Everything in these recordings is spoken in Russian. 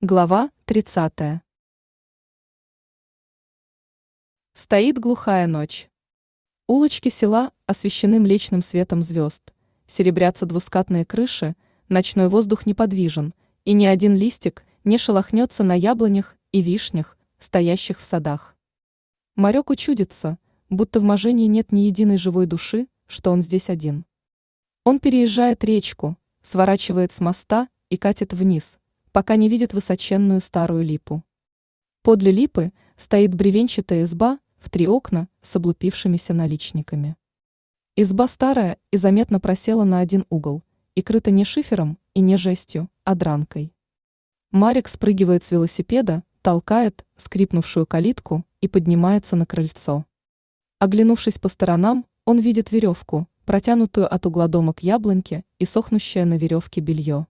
Глава 30. Стоит глухая ночь. Улочки села освещены млечным светом звезд, серебрятся двускатные крыши, ночной воздух неподвижен, и ни один листик не шелохнется на яблонях и вишнях, стоящих в садах. Марек учудится, будто в Можении нет ни единой живой души, что он здесь один. Он переезжает речку, сворачивает с моста и катит вниз – пока не видит высоченную старую липу. Подле липы стоит бревенчатая изба в три окна с облупившимися наличниками. Изба старая и заметно просела на один угол, и крыта не шифером и не жестью, а дранкой. Марик спрыгивает с велосипеда, толкает скрипнувшую калитку и поднимается на крыльцо. Оглянувшись по сторонам, он видит веревку, протянутую от угла дома к яблоньке и сохнущее на веревке белье.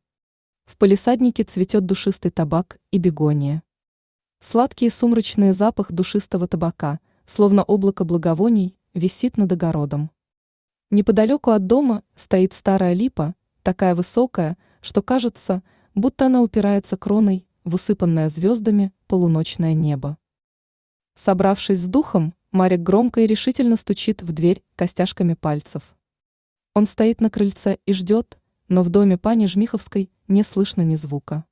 В палисаднике цветет душистый табак и бегония. Сладкий и сумрачный запах душистого табака, словно облако благовоний, висит над огородом. Неподалеку от дома стоит старая липа, такая высокая, что кажется, будто она упирается кроной в усыпанное звездами полуночное небо. Собравшись с духом, Марик громко и решительно стучит в дверь костяшками пальцев. Он стоит на крыльце и ждет, но в доме пани Жмиховской не слышно ни звука.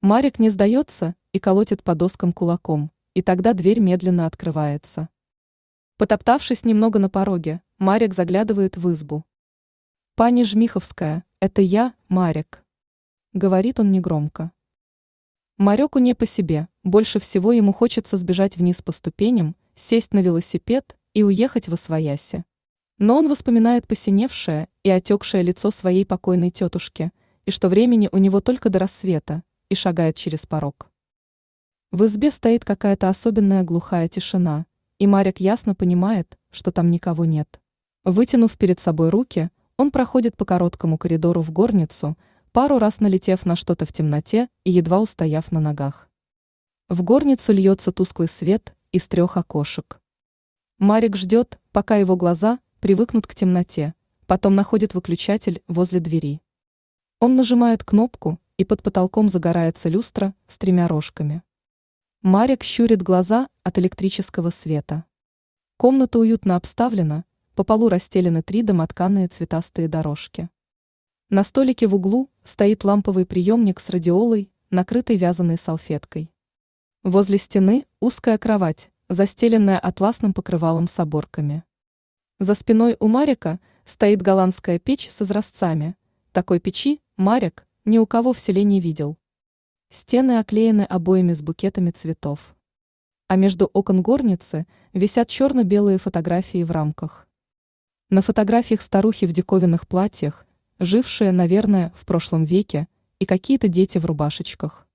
Марик не сдается и колотит по доскам кулаком, и тогда дверь медленно открывается. Потоптавшись немного на пороге, Марик заглядывает в избу. «Пани Жмиховская, это я, Марик», — говорит он негромко. Мареку не по себе, больше всего ему хочется сбежать вниз по ступеням, сесть на велосипед и уехать в Освояси. Но он воспоминает посиневшее и отекшее лицо своей покойной тетушки, и что времени у него только до рассвета, и шагает через порог. В избе стоит какая-то особенная глухая тишина, и Марик ясно понимает, что там никого нет. Вытянув перед собой руки, он проходит по короткому коридору в горницу, пару раз налетев на что-то в темноте и едва устояв на ногах. В горницу льется тусклый свет из трех окошек. Марик ждет, пока его глаза привыкнут к темноте, потом находит выключатель возле двери. Он нажимает кнопку, и под потолком загорается люстра с тремя рожками. Марик щурит глаза от электрического света. Комната уютно обставлена, по полу расстелены три домотканные цветастые дорожки. На столике в углу стоит ламповый приемник с радиолой, накрытой вязаной салфеткой. Возле стены узкая кровать, застеленная атласным покрывалом с оборками. За спиной у Марика стоит голландская печь с изразцами. Такой печи Марик ни у кого в селе не видел. Стены оклеены обоями с букетами цветов. А между окон горницы висят черно-белые фотографии в рамках. На фотографиях старухи в диковинных платьях, жившие, наверное, в прошлом веке, и какие-то дети в рубашечках.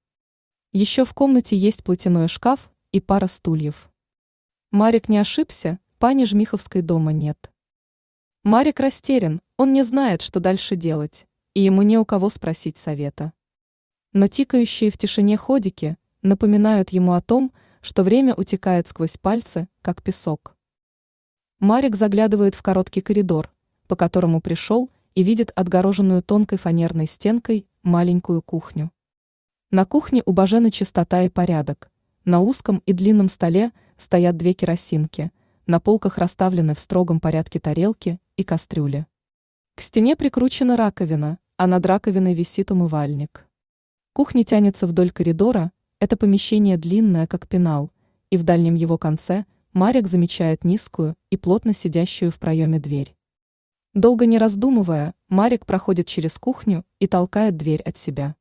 Еще в комнате есть платяной шкаф и пара стульев. Марик не ошибся, Пани Жмиховской дома нет. Марик растерян, он не знает, что дальше делать, и ему не у кого спросить совета. Но тикающие в тишине ходики напоминают ему о том, что время утекает сквозь пальцы, как песок. Марик заглядывает в короткий коридор, по которому пришел и видит отгороженную тонкой фанерной стенкой маленькую кухню. На кухне у Бажены чистота и порядок. На узком и длинном столе стоят две керосинки – на полках расставлены в строгом порядке тарелки и кастрюли. К стене прикручена раковина, а над раковиной висит умывальник. Кухня тянется вдоль коридора, это помещение длинное, как пенал, и в дальнем его конце Марик замечает низкую и плотно сидящую в проеме дверь. Долго не раздумывая, Марик проходит через кухню и толкает дверь от себя.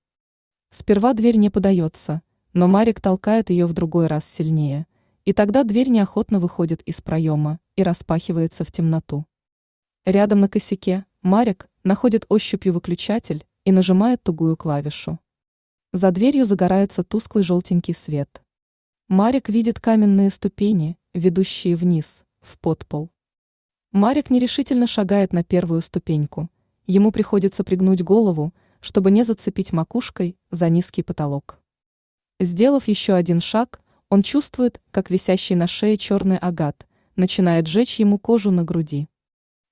Сперва дверь не подается, но Марик толкает ее в другой раз сильнее – и тогда дверь неохотно выходит из проема и распахивается в темноту. Рядом на косяке Марик находит ощупью выключатель и нажимает тугую клавишу. За дверью загорается тусклый желтенький свет. Марик видит каменные ступени, ведущие вниз, в подпол. Марик нерешительно шагает на первую ступеньку. Ему приходится пригнуть голову, чтобы не зацепить макушкой за низкий потолок. Сделав еще один шаг, он чувствует, как висящий на шее черный агат начинает жечь ему кожу на груди.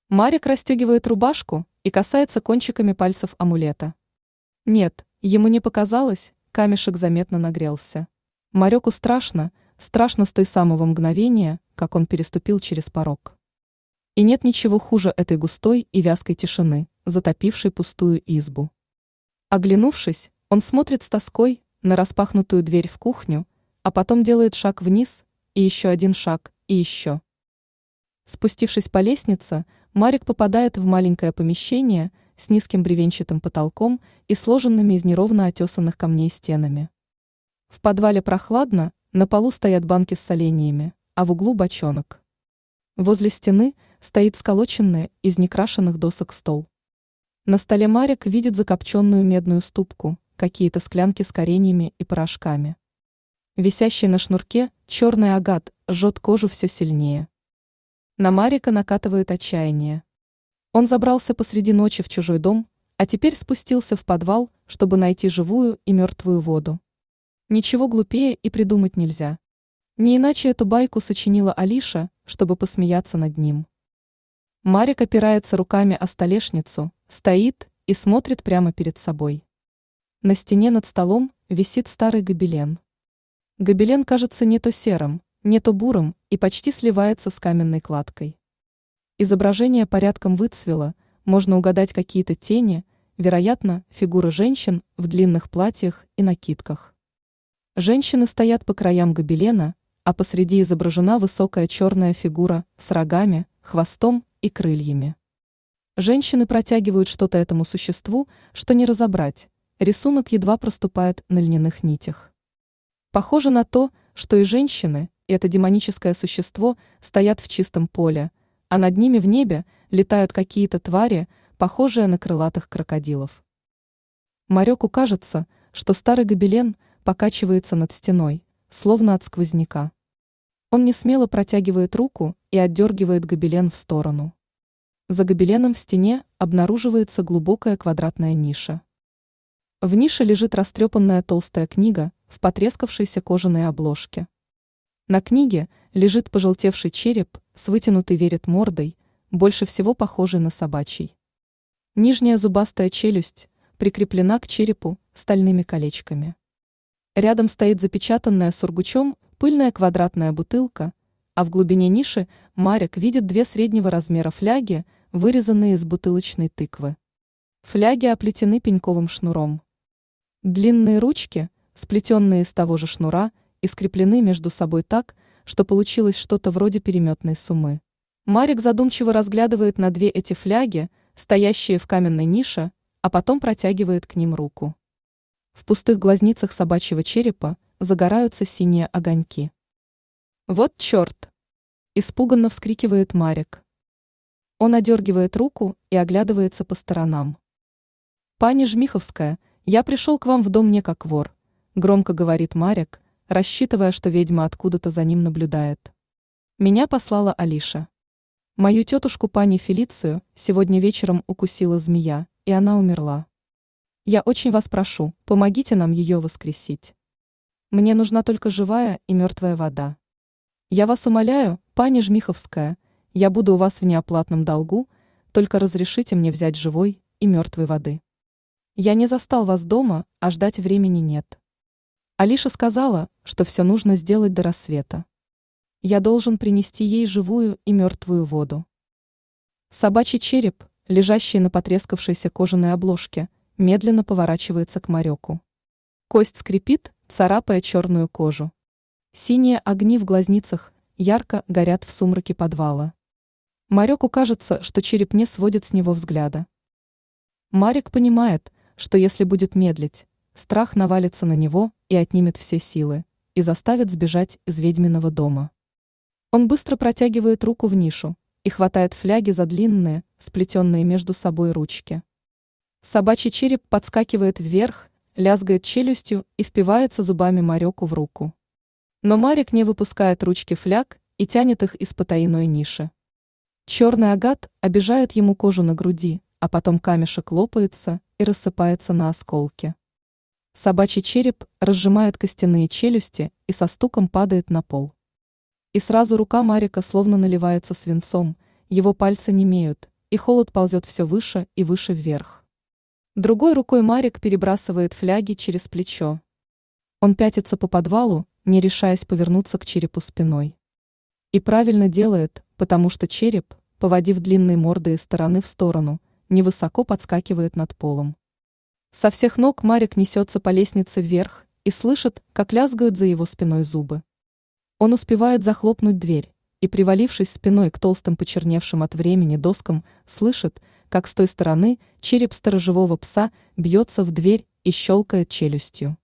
Марик расстегивает рубашку и касается кончиками пальцев амулета. Нет, ему не показалось, камешек заметно нагрелся. Мареку страшно, страшно с той самого мгновения, как он переступил через порог. И нет ничего хуже этой густой и вязкой тишины, затопившей пустую избу. Оглянувшись, он смотрит с тоской на распахнутую дверь в кухню, а потом делает шаг вниз, и еще один шаг, и еще. Спустившись по лестнице, Марик попадает в маленькое помещение с низким бревенчатым потолком и сложенными из неровно отесанных камней стенами. В подвале прохладно, на полу стоят банки с соленьями, а в углу бочонок. Возле стены стоит сколоченный из некрашенных досок стол. На столе Марик видит закопченную медную ступку, какие-то склянки с кореньями и порошками. Висящий на шнурке черный агат жжет кожу все сильнее. На Марика накатывает отчаяние. Он забрался посреди ночи в чужой дом, а теперь спустился в подвал, чтобы найти живую и мертвую воду. Ничего глупее и придумать нельзя. Не иначе эту байку сочинила Алиша, чтобы посмеяться над ним. Марик опирается руками о столешницу, стоит и смотрит прямо перед собой. На стене над столом висит старый гобелен. Гобелен кажется не то серым, не то бурым и почти сливается с каменной кладкой. Изображение порядком выцвело, можно угадать какие-то тени, вероятно, фигуры женщин в длинных платьях и накидках. Женщины стоят по краям гобелена, а посреди изображена высокая черная фигура с рогами, хвостом и крыльями. Женщины протягивают что-то этому существу, что не разобрать, рисунок едва проступает на льняных нитях. Похоже на то, что и женщины, и это демоническое существо стоят в чистом поле, а над ними в небе летают какие-то твари, похожие на крылатых крокодилов. Мареку кажется, что старый гобелен покачивается над стеной, словно от сквозняка. Он не смело протягивает руку и отдергивает гобелен в сторону. За гобеленом в стене обнаруживается глубокая квадратная ниша. В нише лежит растрепанная толстая книга, в потрескавшейся кожаной обложке. На книге лежит пожелтевший череп с вытянутой верет мордой, больше всего похожий на собачий. Нижняя зубастая челюсть прикреплена к черепу стальными колечками. Рядом стоит запечатанная сургучом пыльная квадратная бутылка, а в глубине ниши Марик видит две среднего размера фляги, вырезанные из бутылочной тыквы. Фляги оплетены пеньковым шнуром. Длинные ручки – сплетенные из того же шнура и скреплены между собой так, что получилось что-то вроде переметной суммы. Марик задумчиво разглядывает на две эти фляги, стоящие в каменной нише, а потом протягивает к ним руку. В пустых глазницах собачьего черепа загораются синие огоньки. «Вот черт!» – испуганно вскрикивает Марик. Он одергивает руку и оглядывается по сторонам. «Пани Жмиховская, я пришел к вам в дом не как вор громко говорит Марик, рассчитывая, что ведьма откуда-то за ним наблюдает. Меня послала Алиша. Мою тетушку пани Фелицию сегодня вечером укусила змея, и она умерла. Я очень вас прошу, помогите нам ее воскресить. Мне нужна только живая и мертвая вода. Я вас умоляю, пани Жмиховская, я буду у вас в неоплатном долгу, только разрешите мне взять живой и мертвой воды. Я не застал вас дома, а ждать времени нет. Алиша сказала, что все нужно сделать до рассвета. Я должен принести ей живую и мертвую воду. Собачий череп, лежащий на потрескавшейся кожаной обложке, медленно поворачивается к Мареку. Кость скрипит, царапая черную кожу. Синие огни в глазницах ярко горят в сумраке подвала. Мареку кажется, что череп не сводит с него взгляда. Марик понимает, что если будет медлить, страх навалится на него и отнимет все силы, и заставит сбежать из ведьминого дома. Он быстро протягивает руку в нишу и хватает фляги за длинные, сплетенные между собой ручки. Собачий череп подскакивает вверх, лязгает челюстью и впивается зубами Мареку в руку. Но Марик не выпускает ручки фляг и тянет их из потайной ниши. Черный агат обижает ему кожу на груди, а потом камешек лопается и рассыпается на осколки. Собачий череп разжимает костяные челюсти и со стуком падает на пол. И сразу рука Марика словно наливается свинцом, его пальцы немеют, и холод ползет все выше и выше вверх. Другой рукой Марик перебрасывает фляги через плечо. Он пятится по подвалу, не решаясь повернуться к черепу спиной. И правильно делает, потому что череп, поводив длинной мордой из стороны в сторону, невысоко подскакивает над полом. Со всех ног Марик несется по лестнице вверх и слышит, как лязгают за его спиной зубы. Он успевает захлопнуть дверь и, привалившись спиной к толстым почерневшим от времени доскам, слышит, как с той стороны череп сторожевого пса бьется в дверь и щелкает челюстью.